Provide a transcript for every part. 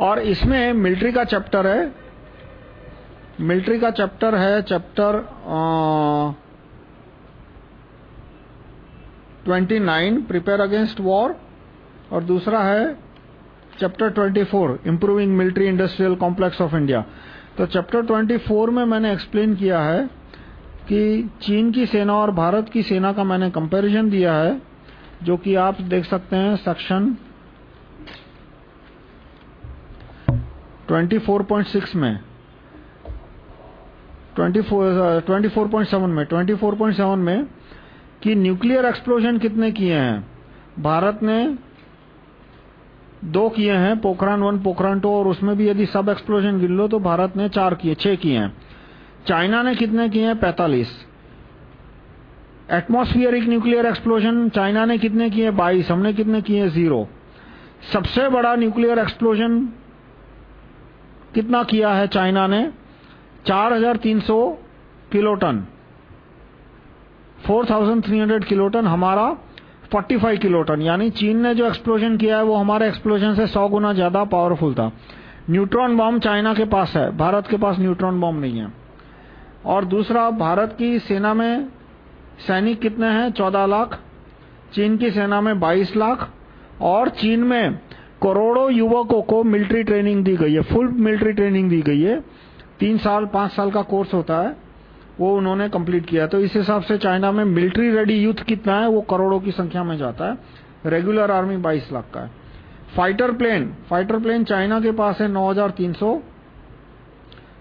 और इसमें मिलिट्री का चैप्टर है। मिलिट्री का चैप्टर है chapter twenty nine prepare against war और दूसरा है chapter 24 improving military industrial complex of India तो चैप्टर 24 में मैंने एक्सप्लेन किया है कि चीन की सेना और भारत की सेना का मैंने कंपैरिजन दिया है, जो कि आप देख सकते हैं सेक्शन 24.6 में 24.7 uh, में 24.7 में कि न्यूक्लियर एक्सप्लोजन कितने किए हैं? भारत ने दो किए हैं पोखरान वन पोखरान टू और उसमें भी यदि सब एक्सप्लोजन गिन लो तो भारत ने चार किए छह किए हैं। चाइना ने कितने किए हैं? पैतालीस। एटमॉस्फियरिक न्यूक्लियर एक्सप्लोजन चाइना ने कितने किए? बाईस। हमने कितने किए? ज़ीरो। सबसे बड़ा न्यूक्लियर एक्सप्लोजन कितना किया है चाइना ने? 4300 किलोटन। 4300 किलोटन हमारा 45 किलोटन। यानी चीन ने जो एक्सप्लोजन किया है, वो हमारे एक्सप्लोजन से 100 गुना ज़्यादा पावरफुल था। न्यूट्रॉन बॉम्ब चाइना के पास है। भारत के पास न्यूट्रॉन बॉम्ब नहीं है। और दूसरा, भारत की सेना में सैनिक कितने हैं? 14 लाख। चीन की सेना में 22 लाख। और चीन में करोड़ों युवकों को मिलिट्री ट्रेनिंग दी गई है, फुल मिलिट्री ट्रेनिंग दी गई है। तीन साल, पाँच साल का कोर्स होता है, वो उन्होंने कंप्लीट किया। तो इस हिसाब से चाइना में मिलिट्री रेडी यूथ कितना है, वो करोड़ों की संख्या में जाता है। रेगुलर आर्मी 22 लाख का है। Fighter plane fighter plane China के पास है 9300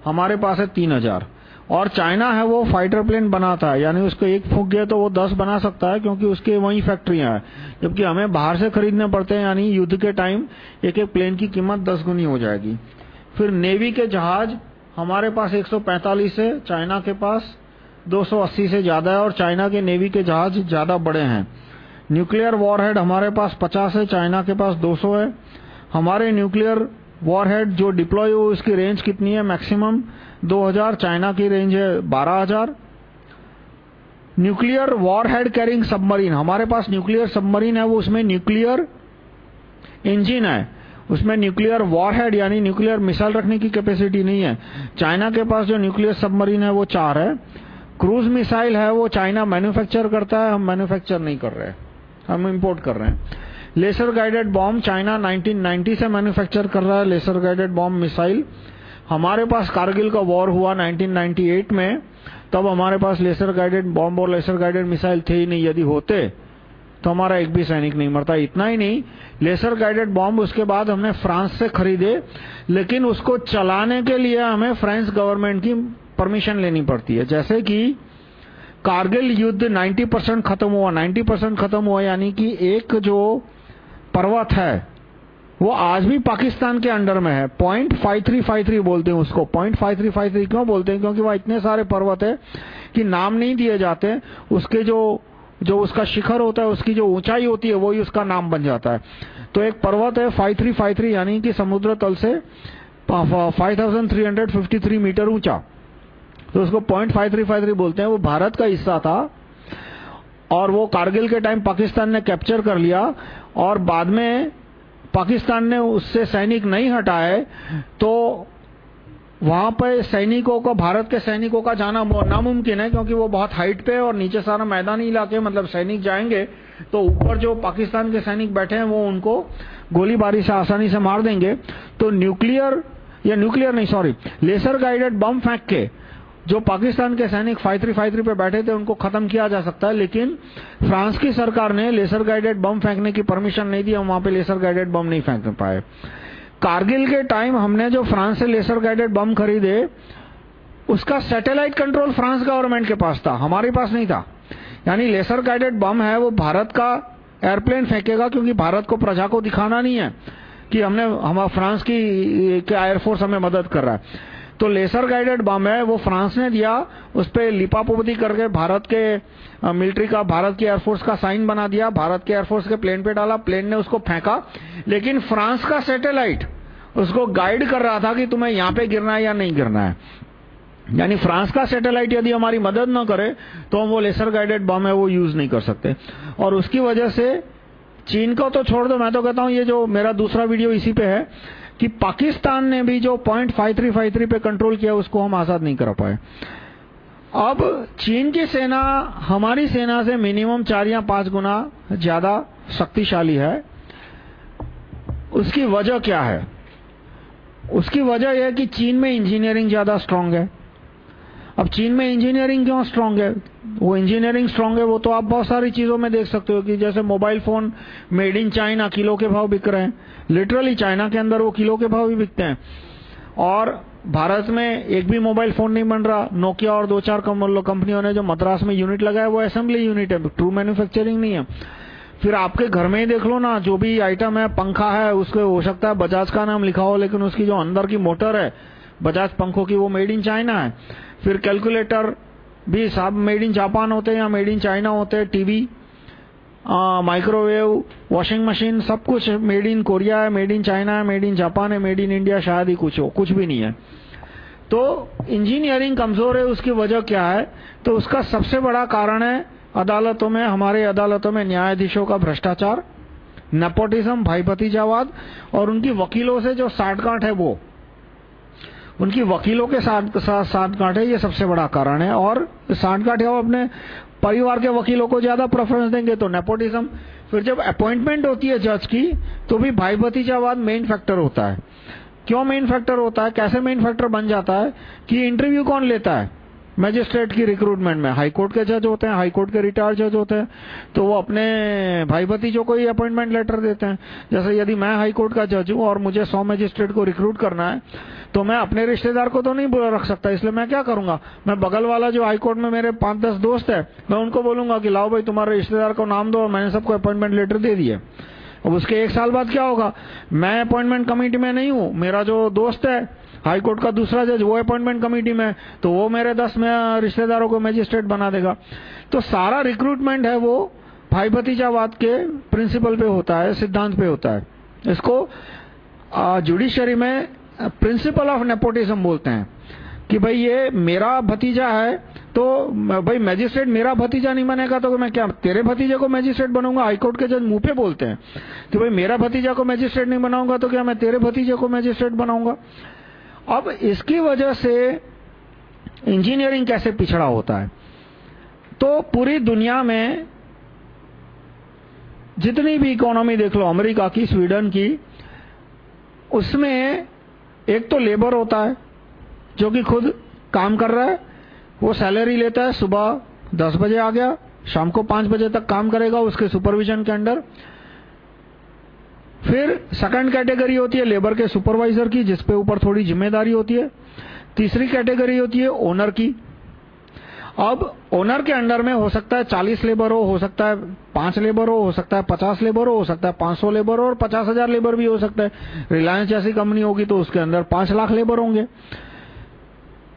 हमारे पास है 3000 और चाइना है, वो फाइटर प्लेन बनाता है। यानी उसको एक फूक गया तो वो 10 बना सकता है, क्योंकि उसके वही फैक्ट्रियाँ हैं। जबकि हमें बाहर से खरीदने पड़ते हैं, यानी युद्ध के टाइम एक एक प्लेन की कीमत 10 गुनी हो जाएगी। फिर नेवी के जहाज़ हमारे पास 145 है, चाइना के पास 280 से ज़्यादा है, और चाइना के नेवी के जहाज़ ज़्यादा बड़े हैं। न्यूक्लियर वॉरहेड हमारे पास 50 है, चाइना के पास 200 है। हमारे न्यूक्लियर वॉरहेड जो डिप्लॉय हो, उसकी रेंज कितनी है मैक्सिमम 2000 चाइना की रेंज है 12000 न्यूक्लियर वॉरहेड कैरिंग सबमरीन हमारे पास न्यूक्लियर सबमरीन है, वो उसमें न्यूक्लियर इंजन है। उसमें न्यूक्लियर वॉरहेड यानी न्यूक्लियर मिसाइल रखने की कैपेसिटी नहीं है। चाइना के पास जो न्यूक्लियर सबमरीन है, वो चार है। क्रूज मिसाइल है, वो चाइना मैन्युफैक्चर करता है, हम मैन्युफैक्चर नहीं कर रहे। हम इंपोर्ट कर रहे हैं। लेसर गाइडेड बॉम्ब चाइना 1990 से मैन्युफैक्चर कर रहा है लेसर गाइडेड बॉम्ब मिसाइल हमारे पास कारगिल का वॉर हुआ 1998 में, तब हमारे पास लेसर गाइडेड बॉम्ब और लेसर गाइडेड मिसाइल थे ही नहीं। यदि होते तो हमारा एक भी सैनिक नहीं मरता, इतना ही नहीं। लेसर गाइडेड बॉम्ब उसके बाद हमने फ्रांस से खरीदे, लेकिन उसको चलाने के लिए हमें फ्रेंच गवर्नमेंट की परमिशन लेनी पड़ती है। जैसे कि कारगिल युद्ध 90 परसेंट खत्म हुआ 90 परसेंट खत्म हुआ, यानी कि एक जो पर्वत है वो आज भी पाकिस्तान के अंडर में है। Point five three five three बोलते हैं उसको। Point five three five three क्यों बोलते हैं? क्योंकि वहाँ इतने सारे पर्वत है कि नाम नहीं दिए जाते। उसके जो जो उसका शिखर होता है, उसकी जो ऊंचाई होती है, वही उसका नाम बन जाता है। तो एक पर्वत है 5353 यानी कि समुद्र तल से 5353 मीटर ऊँचा। तो उसको point five three five three बोलते हैं। वो भारत का हिस्सा था। और वो कारगिल के टाइम पाकिस्तान ने कैप्चर कर लिया। और बाद में पाकिस्तान ने उससे सैनिक नहीं हटाए तो वहाँ पर सैनिकों को, भारत के सैनिकों का जाना नामुमकिन है, क्योंकि वो बहुत हाइट पे और नीचे सारा मैदानी इलाके मतलब सैनिक जाएँगे तो ऊपर जो पाकिस्तान के सैनिक बैठे हैं, वो उनको गोलीबारी से आसानी से मार देंगे। तो न्यूक्लियर या न्यूक्लियर नहीं सॉरी लेसर गाइडेड बम फेंक के जो पाकिस्तान के सैनिक 5353 पे बैठे थे, उनको खत्म किया जा सकता है, लेकिन फ्रांस की सरकार ने लेसर गाइडेड बम फेंकने की परमिशन नहीं दी हम वहाँ पे लेसर गाइडेड बम नहीं फेंक पाए। कारगिल के टाइम हमने जो फ्रांस से लेसर गाइडेड बम खरीदे, उसका सैटेलाइट कंट्रोल फ्रांस गवर्नमेंट के पास था, हमारे पास नहीं था। यानी लेसर गाइडेड बम है, वो भारत का एयरप्लेन फेंकेगा, क्योंकि भारत को प्रजा को दिखाना नहीं है कि हमने, हम, फ्रांस की एयरफोर्स हमें मदद कर रहा है। तो लेसर गाइडेड बम है, वो फ्रांस ने दिया, उस पर लिपापोती करके भारत के मिलिट्री का, भारत की एयरफोर्स का साइन बना दिया, भारत के एयरफोर्स के प्लेन पे डाला प्लेन ने उसको फेंका, लेकिन फ्रांस का सैटेलाइट उसको गाइड कर रहा था कि तुम्हें यहाँ पे गिरना है या नहीं गिरना है। यानी फ्रांस का सैटेलाइट यदि हमारी मदद न करे तो हम वो लेसर गाइडेड बम है, वो यूज़ नहीं कर सकते। और उसकी वजह से चीन को तो छोड़ दो, मैं तो कहता हूँ, ये जो मेरा दूसरा वीडियो इसी पे है कि पाकिस्तान ने भी जो point five three five three पे कंट्रोल किया, उसको हम आज़ाद नहीं करा पाए। अब चीन की सेना, हमारी सेना से मिनिमम चार या पाँच गुना ज़्यादा शक्तिशाली है। उसकी वजह क्या है? उसकी वजह यह है कि चीन में इंजीनियरिंग ज़्यादा स्ट्रांग है। अब चीन में इंजीनियरिंग क्यों स्ट्रांग है? वो इंजीनियरिंग स्ट्रांग है, वो तो आप बहुत सारी चीज़ों में देख सकते हो कि जैसे mobile phone made in China kilo के भाव बिक रहे हैं। लिटरली चाइना के अंदर वो किलो के भाव भी बिकते हैं। और भारत में एक भी मोबाइल फ़ोन नहीं बन रहा। नोकिया और दो चार कंपनियों ने जो मद्रास में यूनिट लगाया, वो असेंबली यूनिट है। ट्रू मैन्युफैक्चरिंग नहीं है। फिर आपके घर में ही देख लो ना, जो भी आइटम है, पंखा है, उसके हो सकता है बजाज का नाम लिखा हो, लेकिन उसकी जो अंदर की मोटर है बजाज पंखों की वो मेड इन चाइना है। फिर कैलकुलेटर भी सब मेड इन जापान होते हैं या मेड इन चाइना होते हैं, टीवी माइक्रोवेव, वॉशिंग मशीन, सब कुछ मेड इन कोरिया है, मेड इन चाइना है, मेड इन जापान है, मेड इन इंडिया, शायद ही कुछ हो, कुछ भी नहीं है। तो इंजीनियरिंग कमज़ोर है, उसकी वजह क्या है? तो उसका सबसे बड़ा कारण है अदालतों में, हमारे अदालतों में न्यायाधीशों का भ्रष्टाचार, नेपोटिज्म भाई भतीजावाद और उनकी वकीलों से जो साठगांठ है वो। उनकी वकीलों के साथ सांठगांठ है ये सबसे बड़ा कारण है। और सांठगांठ है वो अपने परिवार के वकीलों को ज़्यादा प्रेफरेंस देंगे तो नेपोटिज्म फिर जब अपॉइंटमेंट होती है जज की तो भी भाई भतीजावाद मेन फैक्टर होता है। क्यों मेन फैक्टर होता है? कैसे मेन फैक्टर बन जाता है? कि इंटरव्यू कौन लेता है? मैजिस्ट्रेट की रिक्रूटमेंट में, हाई कोर्ट के जज होते हैं, हाई कोर्ट के रिटायर्ड जज होते हैं तो वो अपने भाई भतीजों को ही अपॉइंटमेंट लेटर देते हैं। जैसे यदि मैं हाई कोर्ट का जज हूँ और मुझे सौ मजिस्ट्रेट को रिक्रूट करना है तो मैं अपने रिश्तेदार को तो नहीं बुला रख सकता, इसलिए मैं क्या करूँगा? मैं बगल वाला जो हाई कोर्ट में मेरे पाँच दस दोस्त है, मैं उनको बोलूँगा कि लाओ भाई तुम्हारे रिश्तेदार को नाम दो, मैंने सबको अपॉइंटमेंट लेटर दे दिए। अब उसके एक साल बाद क्या होगा? मैं अपॉइंटमेंट कमेटी में नहीं हूँ, मेरा जो दोस्त है हाई कोर्ट का दूसरा जज, वो अपॉइंटमेंट कमेटी में तो वो मेरे दस में, रिश्तेदारों को मैजिस्ट्रेट बना देगा। तो सारा रिक्रूटमेंट है वो भाई भतीजावाद के प्रिंसिपल पे होता है, सिद्धांत पे होता है। इसको जुडिशरी में प्रिंसिपल ऑफ़ नेपोटिज्म बोलते हैं। कि भाई ये मेरा भतीजा है तो भाई मैजिस्ट्रेट मेरा भतीजा नहीं बनेगा तो मैं क्या, तेरे भतीजे को मैजिस्ट्रेट बनाऊँगा हाईकोर्ट के जज मुँह पे बोलते हैं। कि भाई मेरा भतीजा को मैजिस्ट्रेट नहीं बनाऊँगा तो क्या मैं तेरे भतीजे को मैजिस्ट्रेट बनाऊँगा? अब इसकी वजह से इंजीनियरिंग कैसे पिछड़ा होता है? तो पूरी दुनिया में जितनी भी इकोनॉमी देख लो, अमेरिका की, स्वीडन की, उसमें एक तो लेबर होता है, जो कि खुद काम कर रहा है। वो सैलरी लेता है, सुबह दस बजे आ गया, शाम को पाँच बजे तक काम करेगा उसके सुपरविजन के अंडर। फिर सेकंड कैटेगरी होती है लेबर के सुपरवाइजर की जिसपे ऊपर थोड़ी ज़िम्मेदारी होती है। तीसरी कैटेगरी होती है ओनर की। अब ओनर के अंडर में हो सकता है 40 लेबर हो हो सकता है 5 लेबर हो हो सकता है 50 लेबर हो हो सकता है 500 लेबर और 50,000 लेबर भी हो सकता है। रिलायंस जैसी कंपनी होगी तो उसके अंदर 5 लाख लेबर होंगे।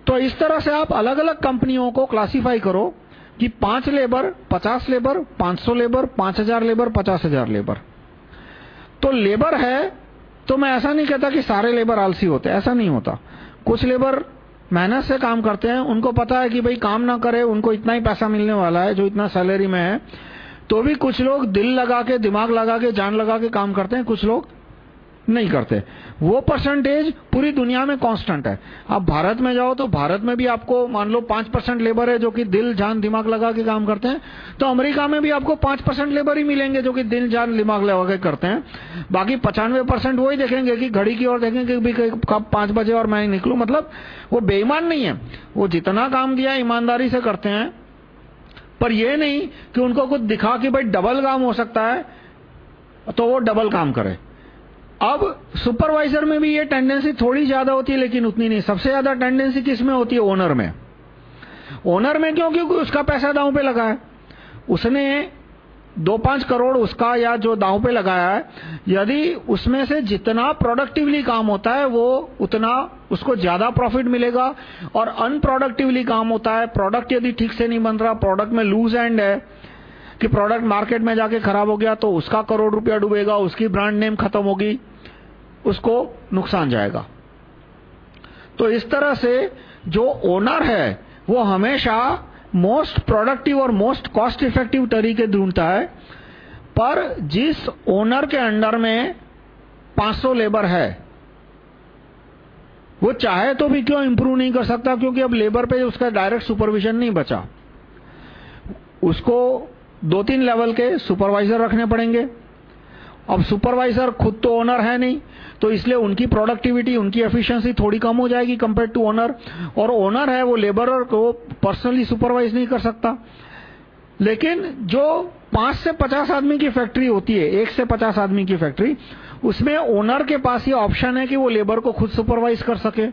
तो इस तरह से आप अलग-अलग कंपनियों को क्लासिफाई करो कि 5 labour 50 labour 500 labour 5000 labour 50000 labour तो लेबर है तो मैं ऐसा नहीं कहता कि सारे लेबर आलसी होते, ऐसा नहीं होता। कुछ लेबर मेहनत से काम करते हैं, उनको पता है कि भाई काम ना करे, उनको इतना ही पैसा मिलने वाला है, जो इतना सैलरी में है। तो भी कुछ लोग दिल लगा के, दिमाग लगा के, जान लगा के काम करते हैं, कुछ लोग नहीं करते। वो परसेंटेज पूरी दुनिया में कांस्टेंट है। आप भारत में जाओ तो भारत में भी आपको मान लो पाँच परसेंट लेबर है जो कि दिल, जान, दिमाग लगा के काम करते हैं। तो अमेरिका में भी आपको पाँच परसेंट लेबर ही मिलेंगे जो कि दिल, जान, दिमाग लगा के करते हैं। बाकी पचानवे परसेंट वही देखेंगे कि घड़ी की ओर देखेंगे कि कब पाँच बजे और मैं निकलू। मतलब वो बेईमान नहीं है। वो जितना काम दिया ईमानदारी से करते हैं। पर यह नहीं कि उनको कुछ दिखा कि भाई डबल काम हो सकता है तो वो डबल काम करे। अब सुपरवाइजर में भी ये टेंडेंसी थोड़ी ज़्यादा होती है, लेकिन उतनी नहीं। सबसे ज़्यादा टेंडेंसी किसमें होती है? ओनर में। ओनर में क्यों? क्योंकि उसका पैसा दांव पे लगा है। उसने दो पाँच करोड़ उसका या जो दांव पे लगाया है, यदि उसमें से जितना प्रोडक्टिवली काम होता है, वो उतना उसको ज़्यादा प्रॉफिट मिलेगा। और अनप्रोडक्टिवली काम होता है प्रोडक्ट यदि ठीक से नहीं बन रहा प्रोडक्ट में लूज एंड है, कि प्रोडक्ट मार्केट में जाके खराब हो गया तो उसका करोड़ रुपया डूबेगा, उसकी ब्रांड नेम खत्म होगी। उसको नुकसान जाएगा। तो इस तरह से जो ओनर है, वो हमेशा मोस्ट प्रोडक्टिव और मोस्ट कॉस्ट इफ़ेक्टिव तरीके ढूंढता है। पर जिस ओनर के अंडर में 500 लेबर है, वो चाहे तो भी क्यों इंप्रूव नहीं कर सकता? क्योंकि अब लेबर पे उसका डायरेक्ट सुपरविजन नहीं बचा। उसको दो तीन लेवल के सुपरवाइजर रखने पड़ेंगे। अब सुपरवाइजर खुद तो ओनर है नहीं तो इसलिए उनकी प्रोडक्टिविटी उनकी एफिशिएंसी थोड़ी कम हो जाएगी कंपेयर टू ओनर और ओनर है वो लेबरर को पर्सनली सुपरवाइज नहीं कर सकता। लेकिन जो पाँच से पचास आदमी की फैक्ट्री होती है, एक से पचास आदमी की फैक्ट्री उसमें ओनर के पास ये ऑप्शन है कि वो लेबर को खुद सुपरवाइज कर सके।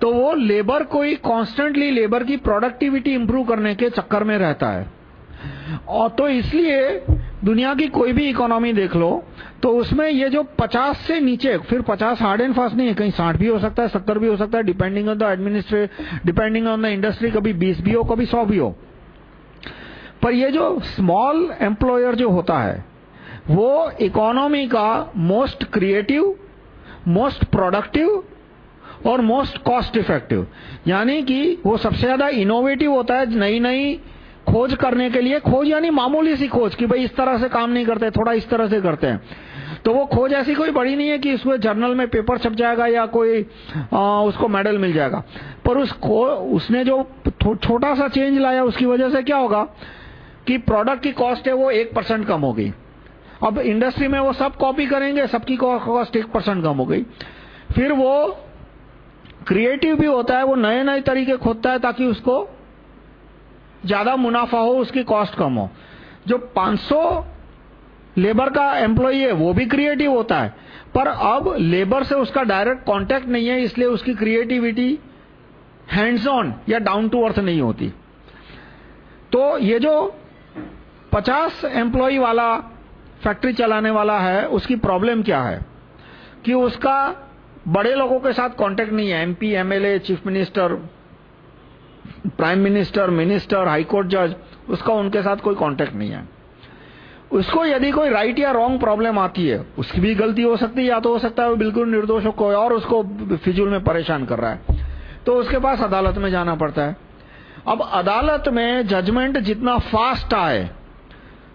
तो वो लेबर को ही कॉन्स्टेंटली लेबर की प्रोडक्टिविटी इंप्रूव करने के चक्कर में रहता है। और तो इसलिए दुनिया की कोई भी इकोनॉमी देख लो तो उसमें ये जो 50 से नीचे, फिर 50 हार्ड एंड फास्ट नहीं है, कहीं 60 भी हो सकता है 70 भी हो सकता है depending on the administrate depending on the industry कभी 20 भी हो, कभी 100 भी हो। पर ये जो स्मॉल एम्प्लॉयर जो होता है, वो इकोनॉमी का मोस्ट क्रिएटिव मोस्ट प्रोडक्टिव और मोस्ट कॉस्ट इफ़ेक्टिव यानी कि वो सबसे ज़्यादा इनोवेटिव होता है नई नई खोज करने के लिए खोज यानी मामूली सी खोज कि भाई इस तरह से काम नहीं करते थोड़ा इस तरह से करते हैं। तो वो खोज ऐसी कोई बड़ी नहीं है कि उसमें जर्नल में पेपर छप जाएगा या कोई आ, उसको मेडल मिल जाएगा। पर उस उसने जो थो, छोटा सा चेंज लाया उसकी वजह से क्या होगा कि प्रोडक्ट की कॉस्ट है वो एक परसेंट कम हो गई। अब इंडस्ट्री में वो सब कॉपी करेंगे सबकी कॉस्ट एक परसेंट कम हो गई। फिर वो क्रिएटिव भी होता है वो नए नए तरीके खोदता है ताकि उसको ज़्यादा मुनाफा हो, उसकी कॉस्ट कम हो। जो 500 लेबर का एम्प्लॉई है, वो भी क्रिएटिव होता है। पर अब लेबर से उसका डायरेक्ट कांटेक्ट नहीं है, इसलिए उसकी क्रिएटिविटी हैंड्स ऑन या डाउन टू अर्थ नहीं होती। तो ये जो 50 एम्प्लॉय वाला फैक्ट्री चलाने वाला है, उसकी प्रॉब्लम क्या है? कि उसका बड़े लोगों के साथ कांटेक्ट नहीं है MP MLA chief minister prime minister minister high court जज उसका उनके साथ कोई कांटेक्ट नहीं है। उसको यदि कोई राइट या रॉन्ग प्रॉब्लम आती है, उसकी भी गलती हो सकती है, या तो हो सकता है वो बिल्कुल निर्दोष हो कोई और उसको फिजूल में परेशान कर रहा है। तो उसके पास अदालत में जाना पड़ता है। अब अदालत में जजमेंट जितना फास्ट आए,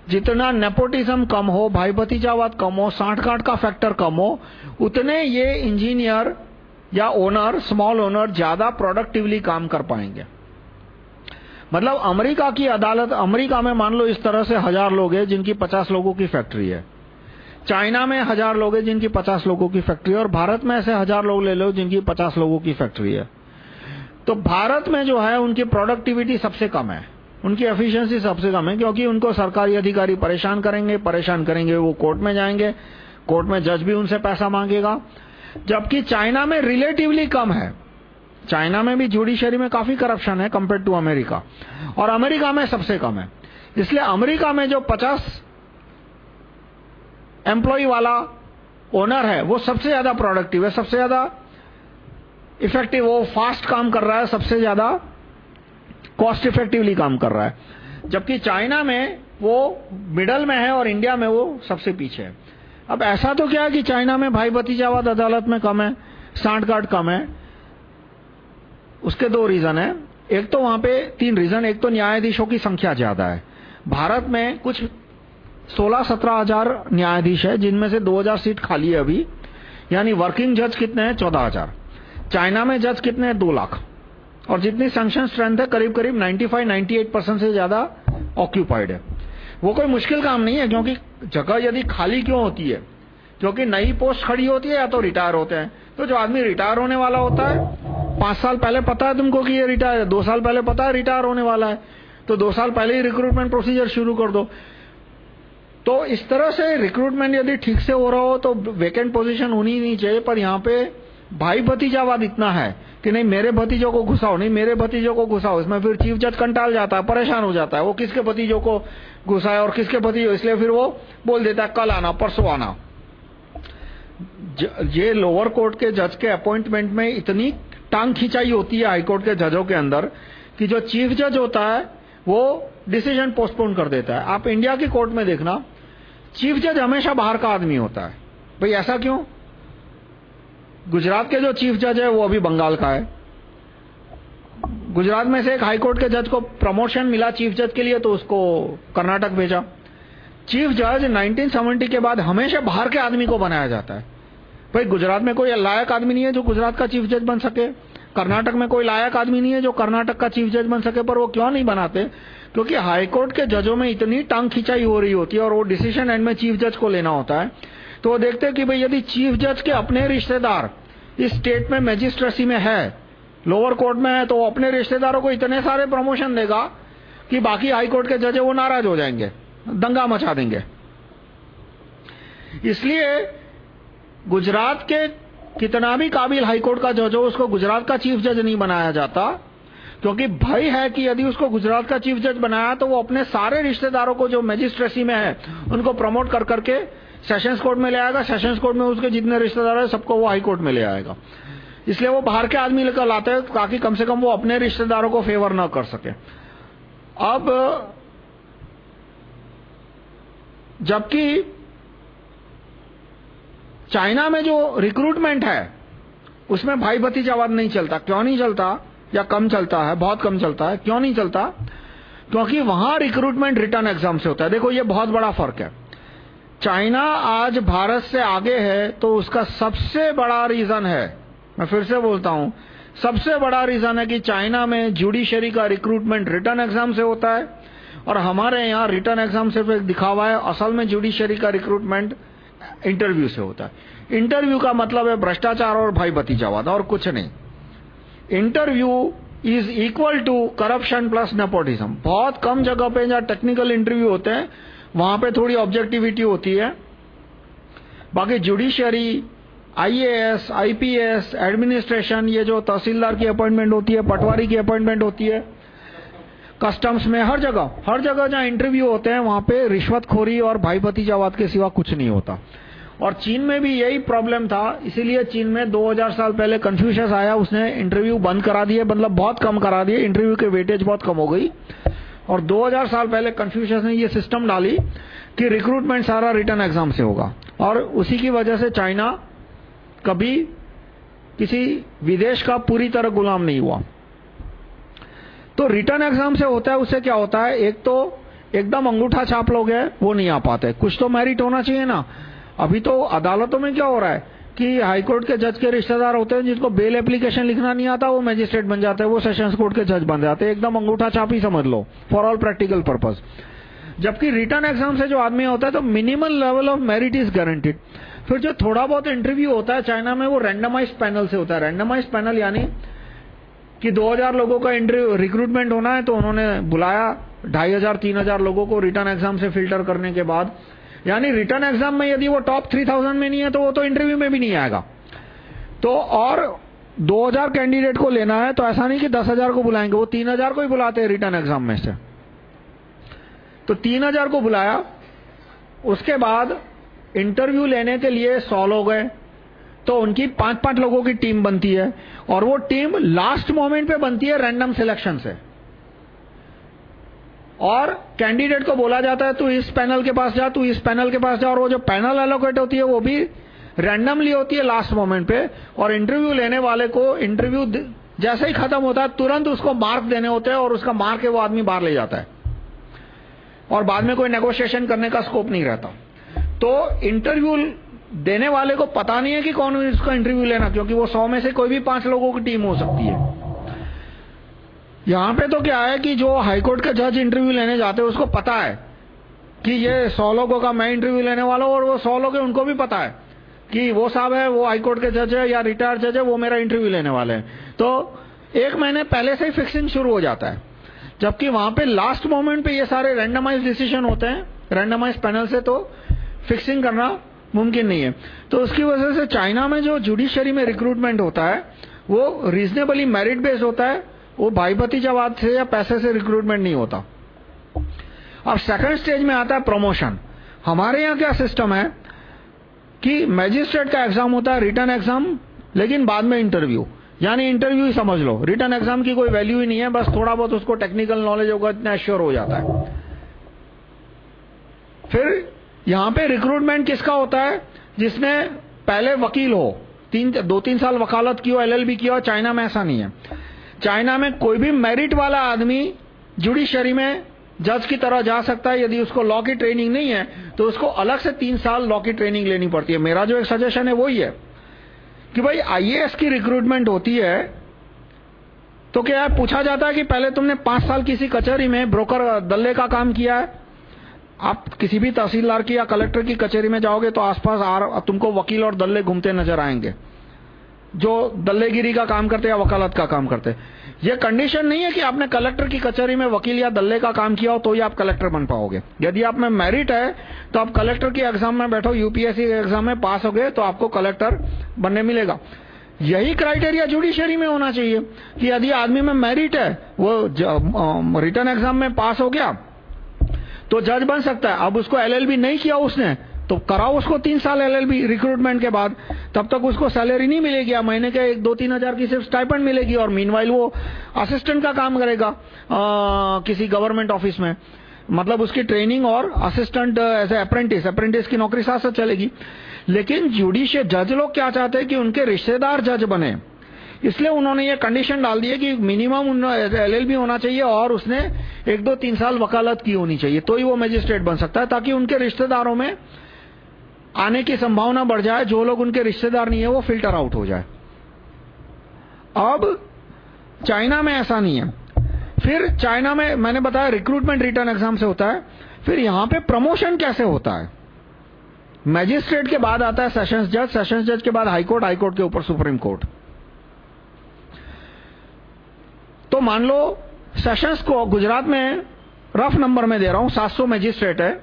जितना नेपोटिज्म कम हो, भाई भतीजावाद कम हो, साठ काट का फैक्टर कम हो, उतने ये इंजीनियर या ओनर स्मॉल ओनर ज़्यादा प्रोडक्टिवली काम कर पाएँगे। मतलब अमेरिका की अदालत, अमेरिका में मान लो इस तरह से हज़ार लोग हैं जिनकी पचास लोगों की फैक्ट्री है। चाइना में हज़ार लोग हैं जिनकी पचास लोगों की फैक्ट्री है और भारत में ऐसे हज़ार लोग ले लो जिनकी पचास लोगों की फैक्ट्री है। तो भारत में जो है, उनकी प्रोडक्टिविटी सबसे कम है। उनकी एफिशिएंसी सबसे कम है क्योंकि उनको सरकारी अधिकारी परेशान करेंगे परेशान करेंगे वो कोर्ट में जाएँगे, कोर्ट में जज भी उनसे पैसा मांगेगा। जबकि चाइना में रिलेटिवली कम है। चाइना में भी जुडिशरी में काफ़ी करप्शन है कंपेयर टू अमेरिका। और अमेरिका में सबसे कम है। इसलिए अमेरिका में जो 50 एम्प्लॉय वाला ओनर है, वो सबसे ज़्यादा प्रोडक्टिव है, सबसे ज़्यादा इफ़ेक्टिव वो फास्ट काम कर रहा है, सबसे ज़्यादा कॉस्ट इफेक्टिवली काम कर रहा है। जबकि चाइना में वो मिडल में है और इंडिया में वो सबसे पीछे है। अब ऐसा तो क्या है कि चाइना में भाई भतीजावाद अदालत में कम है सांठ गांठ कम है उसके दो रीजन है। एक तो वहाँ पे तीन रीजन एक तो न्यायाधीशों की संख्या ज़्यादा है। भारत में कुछ 16-17 हज़ार न्यायाधीश है, जिनमें से 2000 सीट खाली है अभी। यानी वर्किंग जज कितने हैं? 14000 चाइना में जज कितने हैं? 2 लाख। और जितनी संक्शन स्ट्रेंथ है करीब करीब 95-98 परसेंट से ज़्यादा ऑक्यूपाइड है। वो कोई मुश्किल काम नहीं है, क्योंकि जगह यदि खाली क्यों होती है? क्योंकि नई पोस्ट खड़ी होती है या तो रिटायर होते हैं। तो जो आदमी रिटायर होने वाला होता है पाँच साल पहले पता है तुमको कि ये रिटायर दो साल पहले पता है रिटायर होने वाला है। तो दो साल पहले ही रिक्रूटमेंट प्रोसीजर शुरू कर दो। तो इस तरह से रिक्रूटमेंट यदि ठीक से हो रहा हो तो वेकेंट पोजीशन होनी नहीं चाहिए। पर यहाँ पे भाई भतीजावाद इतना है कि नहीं, मेरे भतीजों को घुसाओ, नहीं, मेरे भतीजों को घुसाओ। इसमें फिर चीफ जज कंटाल जाता है, परेशान हो जाता है। वो किसके भतीजों को घुसाए और किसके भतीजों, इसलिए फिर वो बोल देता है, कल आना, परसों आना। ये लोअर कोर्ट के जज के अपॉइंटमेंट में इतनी टांग खिंचाई होती है हाईकोर्ट के जजों के अंदर कि जो चीफ जज होता है, वो डिसीज़न पोस्टपोन कर देता है। आप इंडिया की कोर्ट में देखना, चीफ जज हमेशा बाहर का आदमी होता है। भाई ऐसा क्यों? गुजरात के जो चीफ जज है, वो अभी बंगाल का है। गुजरात में से एक हाईकोर्ट के जज को प्रमोशन मिला चीफ जज के लिए तो उसको कर्नाटक भेजा। चीफ जज 1970 के बाद हमेशा बाहर के आदमी को बनाया जाता है। भाई, गुजरात में कोई लायक आदमी नहीं है जो गुजरात का चीफ जज बन सके। कर्नाटक में कोई लायक आदमी नहीं है जो कर्नाटक का चीफ जज बन सके, पर वो क्यों नहीं बनाते? क्योंकि हाईकोर्ट के जजों में इतनी टांग खिंचाई हो रही होती है और वो डिसीज़न एंड में चीफ जज को लेना होता है। तो वो देखते हैं कि भाई, यदि चीफ जज के अपने रिश्तेदार इस स्टेट में मैजिस्ट्रेसी में है लोअर कोर्ट में है तो अपने रिश्तेदारों को इतने सारे प्रमोशन देगा कि बाकी हाईकोर्ट के जज वो नाराज़ हो जाएँगे, दंगा मचा देंगे। इसलिए गुजरात के कितना भी काबिल हाईकोर्ट का जज हो, उसको गुजरात का चीफ जज नहीं बनाया जाता, क्योंकि भय है कि यदि उसको गुजरात का चीफ जज बनाया तो वो अपने सारे रिश्तेदारों को, जो मैजिस्ट्रेसी में है, उनको प्रमोट कर करके सेशंस कोर्ट में ले आएगा सेशंस कोर्ट में उसके जितने रिश्तेदार है, सबको वो हाई कोर्ट में ले आएगा। इसलिए वो बाहर के आदमी लेकर लाते हैं, ताकि कम से कम वो अपने रिश्तेदारों को फेवर ना कर सके। अब, जबकि चाइना में जो रिक्रूटमेंट है, उसमें भाई भतीजावाद नहीं चलता। क्यों नहीं चलता? या कम चलता है, बहुत कम चलता है। क्यों नहीं चलता? क्योंकि वहाँ रिक्रूटमेंट रिटर्न एग्ज़ाम से होता है। देखो, ये बहुत बड़ा फ़र्क है। चाइना आज भारत से आगे है तो उसका सबसे बड़ा रीजन है, मैं फिर से बोलता हूँ, सबसे बड़ा रीजन है कि चाइना में जुडिशरी का रिक्रूटमेंट रिटर्न एग्ज़ाम से होता है। और हमारे यहाँ रिटर्न एग्ज़ाम सिर्फ़ एक दिखावा है, असल में जुडिशरी का रिक्रूटमेंट इंटरव्यू से होता है। इंटरव्यू का मतलब है भ्रष्टाचार और भाई भतीजावाद और कुछ नहीं। Interview is equal to corruption plus nepotism बहुत कम जगह पे जहाँ टेक्निकल इंटरव्यू होते हैं वहाँ पे थोड़ी ऑब्जेक्टिविटी होती है। बाकी जुडिशरी आईएएस, आईपीएस, एडमिनिस्ट्रेशन ये जो तहसीलदार की अपॉइंटमेंट होती है पटवारी की अपॉइंटमेंट होती है कस्टम्स में हर जगह हर जगह जहाँ इंटरव्यू होते हैं, वहाँ पे रिश्वतखोरी और भाई भतीजावाद के सिवा कुछ नहीं होता। और चीन में भी यही प्रॉब्लम था, इसीलिए चीन में 2000 साल पहले कंफ्यूशियस आया, उसने इंटरव्यू बंद करा दिए मतलब बहुत कम करा दिए इंटरव्यू के वेटेज बहुत कम हो गई। और 2000 साल पहले कंफ्यूशियस ने ये सिस्टम डाली कि रिक्रूटमेंट सारा रिटर्न एग्ज़ाम से होगा। और उसी की वजह से चाइना कभी किसी विदेश का पूरी तरह गुलाम नहीं हुआ। तो रिटर्न एग्ज़ाम से होता है, उससे क्या होता है? एक तो एकदम अंगूठा छाप लोग हैं वो नहीं आ पाते। कुछ तो मेरिट होना चाहिए ना। अभी तो अदालतों में क्या हो रहा है कि हाईकोर्ट के जज के रिश्तेदार होते हैं जिनको बेल एप्लीकेशन लिखना नहीं आता, वो मैजिस्ट्रेट बन जाते हैं, वो सेशंस कोर्ट के जज बन जाते हैं। एकदम अंगूठा छाप ही समझ लो फॉर ऑल प्रैक्टिकल पर्पज जबकि रिटर्न एग्ज़ाम से जो आदमी होता है तो minimum level of merit is guaranteed फिर जो थोड़ा बहुत इंटरव्यू होता है, चाइना में वो रैंडमाइज पैनल से होता है। रैंडमाइज पैनल यानी कि 2000 लोगों का इंटरव्यू रिक्रूटमेंट होना है तो उन्होंने बुलाया, ढाई हज़ार, तीन हज़ार लोगों को रिटर्न एग्ज़ाम से फ़िल्टर करने के बाद। यानी रिटर्न एग्ज़ाम में यदि वो टॉप 3000 में नहीं है तो वो तो इंटरव्यू में भी नहीं आएगा। तो और 2000 कैंडिडेट को लेना है तो ऐसा नहीं कि 10000 को बुलाएँगे, वो 3000 को ही बुलाते हैं रिटर्न एग्ज़ाम में से। तो 3000 को बुलाया, उसके बाद इंटरव्यू लेने के लिए 100 लोग हैं तो उनकी पाँच पाँच लोगों की टीम बनती है और वो टीम लास्ट मोमेंट पे बनती है रैंडम सिलेक्शन से। और कैंडिडेट को बोला जाता है, तू इस पैनल के पास जा, तू इस पैनल के पास जा। और वो जो पैनल एलोकेट होती है, वो भी रैंडमली होती है लास्ट मोमेंट पे। और इंटरव्यू लेने वाले को इंटरव्यू जैसे ही खत्म होता है, तुरंत उसको मार्क देने होते हैं और उसका मार्क है, वो आदमी बाहर ले जाता है। और बाद में कोई नेगोशिएशन करने का स्कोप नहीं रहता। तो इंटरव्यू देने वाले को पता नहीं है कि कौन इसका इंटरव्यू लेना, क्योंकि वो सौ में से कोई भी पाँच लोगों की टीम हो सकती है। यहाँ पे तो क्या है कि जो हाईकोर्ट का जज इंटरव्यू लेने जाते हैं, उसको पता है कि ये सौ लोगों का मैं इंटरव्यू लेने वाला हूँ, और वो सौ लोग उनको भी पता है कि वो साहब है, वो हाईकोर्ट के जज है, या रिटायर्ड जज है, वो मेरा इंटरव्यू लेने वाले हैं। तो एक महीने पहले से ही फिक्सिंग शुरू हो जाता है, जबकि वहाँ पे लास्ट मोमेंट पे ये सारे रैंडमाइज डिसीज़न होते हैं रैंडमाइज पैनल से तो फिक्सिंग करना मुमकिन नहीं है। तो उसकी वजह से चाइना में जो जुडिशरी में रिक्रूटमेंट होता है, वो रीजनेबली मेरिट बेस्ड होता है, वो भाई भतीजावाद से या पैसे से रिक्रूटमेंट नहीं होता। अब सेकंड स्टेज में आता है प्रमोशन हमारे यहाँ क्या सिस्टम है कि मैजिस्ट्रेट का एग्ज़ाम होता है रिटर्न एग्ज़ाम लेकिन बाद में इंटरव्यू यानी इंटरव्यू ही समझ लो। रिटर्न एग्ज़ाम की कोई वैल्यू ही नहीं है, बस थोड़ा बहुत उसको टेक्निकल नॉलेज होगा, इतना श्योर हो जाता है। फिर यहाँ पे रिक्रूटमेंट किसका होता है? जिसने पहले वकील हो। तीन दो तीन साल वकालत की हो एलएलबी किया हो चाइना में ऐसा नहीं है। चाइना में कोई भी मेरिट वाला आदमी जुडिशरी में जज की तरह जा सकता है। यदि उसको लॉ की ट्रेनिंग नहीं है तो उसको अलग से तीन साल लॉ की ट्रेनिंग लेनी पड़ती है। मेरा जो एक सजेशन है वो ही है कि भाई आईएएस की रिक्रूटमेंट होती है तो क्या पूछा जाता है कि पहले तुमने पाँच साल किसी कचहरी में ब्रोकर दल्ले का काम किया है? आप किसी भी तहसीलदार की या कलेक्टर की कचहरी में जाओगे तो आसपास आ, तुमको वकील और दल्ले घूमते नज़र आएँगे। जो दल्लेगिरी का काम करते या वकालत का काम करते। ये कंडीशन नहीं है कि आपने कलेक्टर की कचहरी में वकील या दल्ले का काम किया हो तो ही आप कलेक्टर बन पाओगे। यदि आप में मेरिट है तो आप कलेक्टर की एग्ज़ाम में बैठो यूपीएससी एग्ज़ाम में पास हो गए तो आपको कलेक्टर बनने मिलेगा। यही क्राइटेरिया जुडिशरी में होना चाहिए कि यदि आदमी में मेरिट है वो रिटर्न एग्ज़ाम में पास हो गया तो जज बन सकता है। अब उसको एलएलबी नहीं किया उसने तो कराओ उसको तीन साल एलएलबी रिक्रूटमेंट के बाद। तब तक उसको सैलरी नहीं मिलेगी या महीने के एक दो तीन हज़ार की सिर्फ़ स्टाइपेंड मिलेगी और मीनवाइल वो असिस्टेंट का काम करेगा आ, किसी गवर्नमेंट ऑफ़िस में। मतलब उसकी ट्रेनिंग और असिस्टेंट एज अप्रेंटिस अप्रेंटिस की नौकरी साथ साथ चलेगी। लेकिन जुडिशियल जज लोग क्या चाहते हैं कि उनके रिश्तेदार जज बने? इसलिए उन्होंने ये कंडीशन डाल दी है कि मिनिमम एलएलबी होना चाहिए और उसने एक दो तीन साल वकालत की होनी चाहिए। तो ही वो मजिस्ट्रेट बन सकता है, ताकि उनके रिश्तेदारों में आने की संभावना बढ़ जाए, जो लोग उनके रिश्तेदार नहीं है, वो फ़िल्टर आउट हो जाए। अब चाइना में ऐसा नहीं है। फिर चाइना में मैंने बताया रिक्रूटमेंट रिटर्न एग्ज़ाम से होता है। फिर यहाँ पे प्रमोशन कैसे होता है? मैजिस्ट्रेट के बाद आता है सेशंस जज सेशंस जज के बाद हाईकोर्ट हाईकोर्ट के ऊपर सुप्रीम कोर्ट। तो मान लो सेशंस को गुजरात में रफ नंबर में दे रहा हूँ 700 मैजिस्ट्रेट है।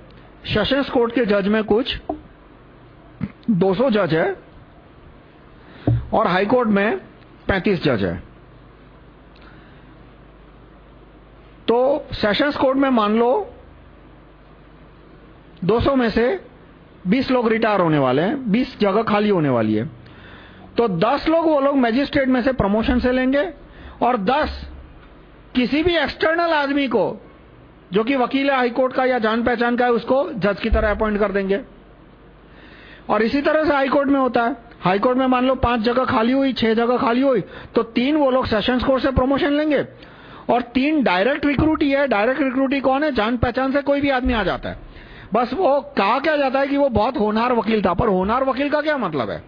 सेशंस कोर्ट के जज में कुछ 200 जज है और हाई कोर्ट में 35 जज है। तो सेशंस कोर्ट में मान लो 200 में से 20 लोग रिटायर होने वाले हैं 20 जगह खाली होने वाली है। तो 10 लोग वो लोग मैजिस्ट्रेट में से प्रमोशन से लेंगे और 10 किसी भी एक्सटर्नल आदमी को, जो कि वकील है हाईकोर्ट का या जान पहचान का है, उसको जज की तरह अपॉइंट कर देंगे। और इसी तरह से हाईकोर्ट में होता है। हाईकोर्ट में मान लो पाँच जगह खाली हुई, छह जगह खाली हुई तो तीन वो लोग सेशंस कोर्ट से प्रमोशन लेंगे। और तीन डायरेक्ट रिक्रूटी है डायरेक्ट रिक्रूटी कौन है? जान पहचान से कोई भी आदमी आ जाता है। बस वो कहा क्या जाता है कि वो बहुत होनार वकील था, पर होनार वकील का क्या मतलब है?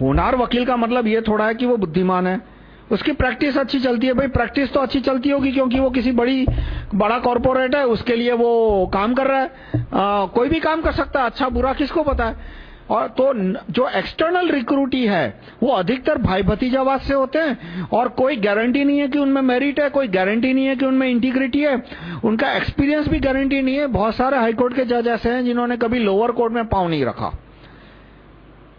होनार वकील का मतलब ये थोड़ा है कि वो बुद्धिमान है। उसकी प्रैक्टिस अच्छी चलती है भाई। प्रैक्टिस तो अच्छी चलती होगी क्योंकि वो किसी बड़ी बड़ा कॉरपोरेट है उसके लिए वो काम कर रहा है। आ, कोई भी काम कर सकता है अच्छा बुरा किसको पता है? और तो जो एक्सटर्नल रिक्रूटी है वो अधिकतर भाई भतीजावाद से होते हैं। और कोई गारंटी नहीं है कि उनमें मेरिट है कोई गारंटी नहीं है कि उनमें इंटीग्रिटी है। उनका एक्सपीरियंस भी गारंटी नहीं है। बहुत सारे हाईकोर्ट के जज ऐसे हैं जिन्होंने कभी लोअर कोर्ट में पाँव नहीं रखा।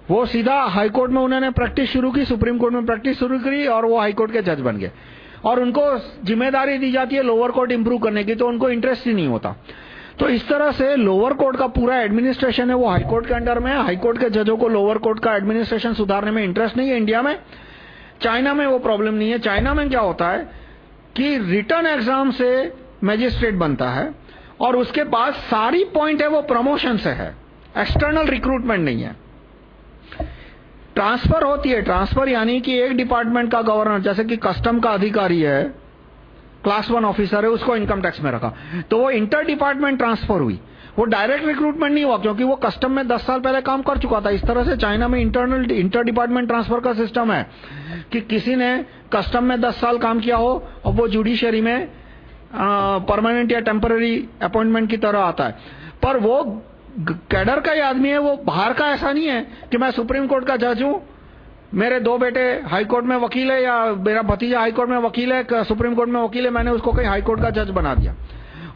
वो सीधा हाई कोर्ट में उन्होंने प्रैक्टिस शुरू की, सुप्रीम कोर्ट में प्रैक्टिस शुरू करी और वो हाई कोर्ट के जज बन गए। और उनको ज़िम्मेदारी दी जाती है लोअर कोर्ट इंप्रूव करने की तो उनको इंटरेस्ट ही नहीं होता। तो इस तरह से लोअर कोर्ट का पूरा एडमिनिस्ट्रेशन है, वो हाई कोर्ट के अंडर में हाई कोर्ट के जजों को लोअर कोर्ट का एडमिनिस्ट्रेशन सुधारने में इंटरेस्ट नहीं है इंडिया में। चाइना में वो प्रॉब्लम नहीं है। चाइना में क्या होता है कि रिटर्न एग्ज़ाम से मैजिस्ट्रेट बनता है और उसके बाद सारी पॉइंट है, वो प्रमोशन से है। एक्सटर्नल रिक्रूटमेंट नहीं है। ट्रांसफ़र होती है। ट्रांसफ़र यानी कि एक डिपार्टमेंट का गवर्नर, जैसे कि कस्टम का अधिकारी है, क्लास वन ऑफिसर है, उसको इनकम टैक्स में रखा। तो वो इंटर डिपार्टमेंट ट्रांसफ़र हुई। वो डायरेक्ट रिक्रूटमेंट नहीं हुआ, क्योंकि वो कस्टम में 10 साल पहले काम कर चुका था। इस तरह से चाइना में इंटरनल, इंटर डिपार्टमेंट ट्रांसफ़र का सिस्टम है कि किसी ने कस्टम में 10 साल काम किया हो और वो जुडिशरी में परमानेंट या टेम्पररी अपॉइंटमेंट की तरह आता है। पर वो कैडर का ही आदमी है, वो बाहर का ऐसा नहीं है कि मैं सुप्रीम कोर्ट का जज हूँ। मेरे दो बेटे हाई कोर्ट में वकील है या मेरा भतीजा हाई कोर्ट में वकील है सुप्रीम कोर्ट में वकील है, मैंने उसको कहीं हाई कोर्ट का जज बना दिया।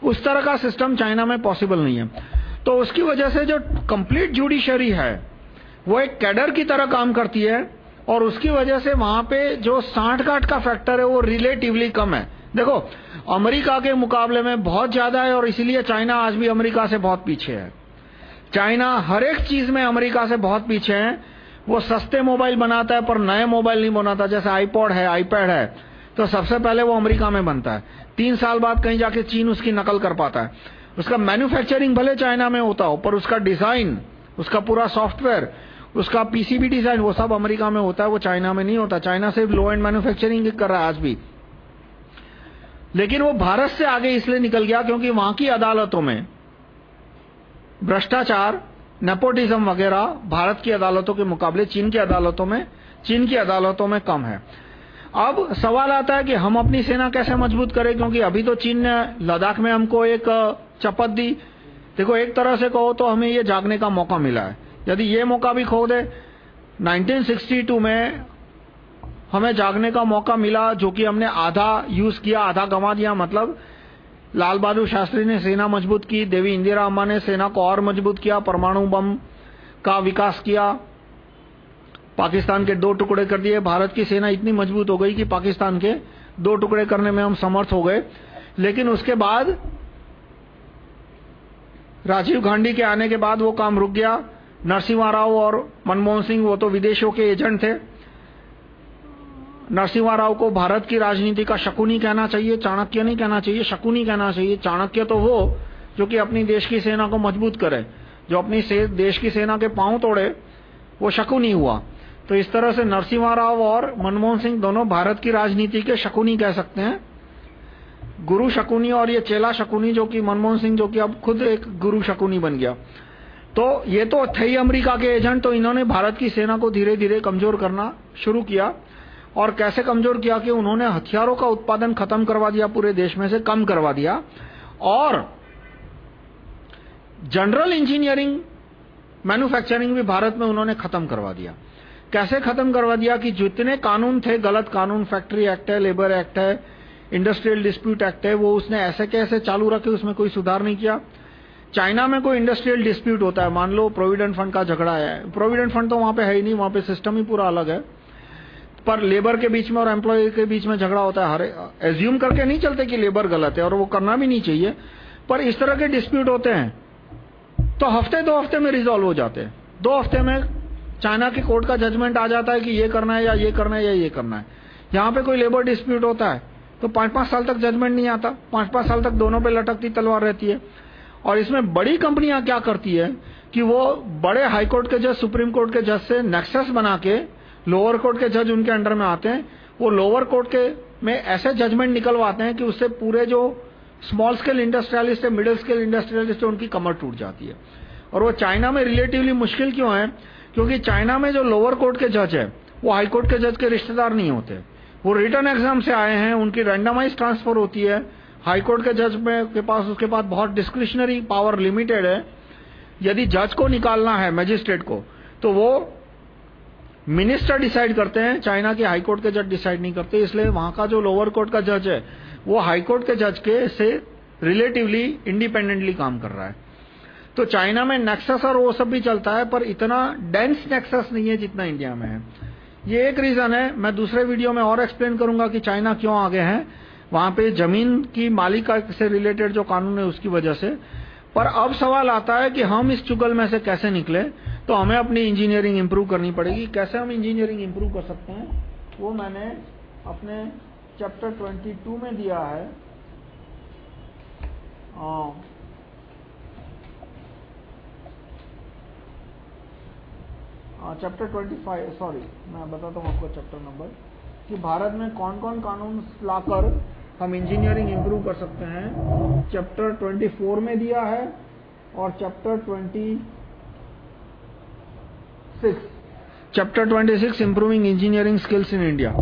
उस तरह का सिस्टम चाइना में पॉसिबल नहीं है। तो उसकी वजह से जो कंप्लीट जुडिशरी है, वो एक कैडर की तरह काम करती है और उसकी वजह से वहाँ पे जो साठ गाठ का फैक्टर है, वो रिलेटिवली कम है। देखो, अमेरिका के मुकाबले में बहुत ज़्यादा है और इसीलिए चाइना आज भी अमेरिका से बहुत पीछे है। चाइना हर एक चीज़ में अमेरिका से बहुत पीछे है। वो सस्ते मोबाइल बनाता है, पर नए मोबाइल नहीं बनाता। जैसे आईपॉड है आईपैड है तो सबसे पहले वो अमेरिका में बनता है। तीन साल बाद कहीं जाके चीन उसकी नकल कर पाता है। उसका मैन्युफैक्चरिंग भले चाइना में होता हो, पर उसका डिज़ाइन उसका पूरा सॉफ्टवेयर उसका पीसीबी डिज़ाइन वो सब अमेरिका में होता है, वो चाइना में नहीं होता। चाइना सिर्फ़ लो एंड मैन्युफैक्चरिंग कर रहा है आज भी। लेकिन वो भारत से आगे इसलिए निकल गया क्योंकि वहाँ की अदालतों में भ्रष्टाचार नेपोटिज्म वगैरह भारत की अदालतों के मुकाबले चीन की अदालतों में, चीन की अदालतों में कम है। अब सवाल आता है कि हम अपनी सेना कैसे मज़बूत करें, क्योंकि अभी तो चीन ने लद्दाख में हमको एक चपत दी। देखो, एक तरह से कहो तो हमें ये जागने का मौका मिला है। यदि ये मौका भी खो दे 1962 में हमें जागने का मौका मिला, जो कि हमने आधा यूज़ किया, आधा गंवा दिया मतलब लाल बहादुर शास्त्री ने सेना मज़बूत की, देवी इंदिरा अम्मा ने सेना को और मज़बूत किया, परमाणु बम का विकास किया। पाकिस्तान के दो टुकड़े कर दिए। भारत की सेना इतनी मज़बूत हो गई कि पाकिस्तान के दो टुकड़े करने में हम समर्थ हो गए। लेकिन उसके बाद राजीव गांधी के आने के बाद वो काम रुक गया। नरसिम्हा राव और मनमोहन सिंह, वो तो विदेशों के एजेंट थे। नरसिम्हा राव को भारत की राजनीति का शकुनी कहना चाहिए, चाणक्य नहीं कहना चाहिए, शकुनी कहना चाहिए। चाणक्य तो वो जो कि अपनी देश की सेना को मज़बूत करे, जो अपनी देश की सेना के पाँव तोड़े, वो शकुनी हुआ। तो इस तरह से नरसिम्हा राव और मनमोहन सिंह दोनों भारत की राजनीति के शकुनी कह सकते हैं। गुरु शकुनी और ये चेला शकुनी जो कि मनमोहन सिंह जो कि अब खुद एक गुरु शकुनी बन गया। तो ये तो थे ही अमरीका के एजेंट तो इन्होंने भारत की सेना को धीरे धीरे कमज़ोर करना शुरू किया। और कैसे कमज़ोर किया कि उन्होंने हथियारों का उत्पादन खत्म करवा दिया, पूरे देश में से कम करवा दिया। और जनरल इंजीनियरिंग, मैन्युफैक्चरिंग भी भारत में उन्होंने खत्म करवा दिया। कैसे खत्म करवा दिया कि जितने कानून थे, गलत कानून, फैक्ट्री एक्ट है, लेबर एक्ट है, इंडस्ट्रियल डिस्प्यूट एक्ट है, वो उसने ऐसे कैसे चालू रखे, उसमें कोई सुधार नहीं किया। चाइना में कोई इंडस्ट्रियल डिस्प्यूट होता है, मान लो, प्रोविडेंट फंड का झगड़ा है। प्रोविडेंट फंड तो वहाँ पे है ही नहीं, वहाँ पे सिस्टम ही पूरा अलग है। पर लेबर के बीच में और एम्प्लॉय के बीच में झगड़ा होता है, हर एज्यूम करके नहीं चलते कि लेबर गलत है और वो करना भी नहीं चाहिए, पर इस तरह के डिस्प्यूट होते हैं तो हफ़्ते दो हफ़्ते में रिजॉल्व हो जाते हैं। दो हफ़्ते में चाइना के कोर्ट का जजमेंट आ जाता है कि ये करना है या ये करना है या ये करना है। यहाँ पे कोई लेबर डिस्प्यूट होता है तो पाँच पाँच साल तक जजमेंट नहीं आता। पाँच पाँच साल तक दोनों पे लटकती तलवार रहती है। और इसमें बड़ी कंपनियाँ क्या करती है कि वो बड़े हाईकोर्ट के जज सुप्रीम कोर्ट के जज से नेक्सस बना के लोअर कोर्ट के जज उनके अंडर में आते हैं, वो लोअर कोर्ट के में ऐसे जजमेंट निकलवाते हैं कि उससे पूरे जो स्मॉल स्केल इंडस्ट्रियलिस्ट है मिडिल स्केल इंडस्ट्रियलिस्ट है, उनकी कमर टूट जाती है। और वो चाइना में रिलेटिवली मुश्किल क्यों है? क्योंकि चाइना में जो लोअर कोर्ट के जज है, वो हाई कोर्ट के जज के रिश्तेदार नहीं होते। वो रिटर्न एग्ज़ाम से आए हैं, उनकी रैंडमाइज ट्रांसफ़र होती है। हाई कोर्ट के जज में के पास, उसके पास बहुत डिस्क्रिशनरी पावर लिमिटेड है। यदि जज को निकालना है मैजिस्ट्रेट को तो वो मिनिस्टर डिसाइड करते हैं, चाइना के हाई कोर्ट के जज डिसाइड नहीं करते, इसलिए वहाँ का जो लोअर कोर्ट का जज है, वो हाई कोर्ट के जज के से रिलेटिवली, इंडिपेंडेंटली काम कर रहा है। तो चाइना में नेक्सस और वो सब भी चलता है, पर इतना डेंस नेक्सस नहीं है जितना इंडिया में है। ये एक रीजन है, मैं दूसरे वीडियो में और एक्सप्लेन करूँगा कि चाइना क्यों आगे है। वहाँ पे ज़मीन की मालिका से रिलेटेड जो कानून है उसकी वजह से। पर अब सवाल आता है कि हम इस चुगल में से कैसे निकले? तो हमें अपनी इंजीनियरिंग इंप्रूव करनी पड़ेगी। कैसे हम इंजीनियरिंग इंप्रूव कर सकते हैं? वो मैंने अपने चैप्टर 22 में दिया है। आ, आ, चैप्टर 25 सॉरी मैं बताता हूँ आपको चैप्टर नंबर कि भारत में कौन कौन कानून लाकर हम इंजीनियरिंग इंप्रूव कर सकते हैं। चैप्टर 24 में दिया है और chapter 26 chapter 26 improving engineering skills in India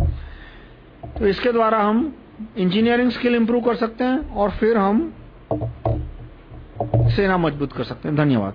तो इसके द्वारा हम इंजीनियरिंग स्किल इंप्रूव कर सकते हैं और फिर हम सेना मज़बूत कर सकते हैं। धन्यवाद।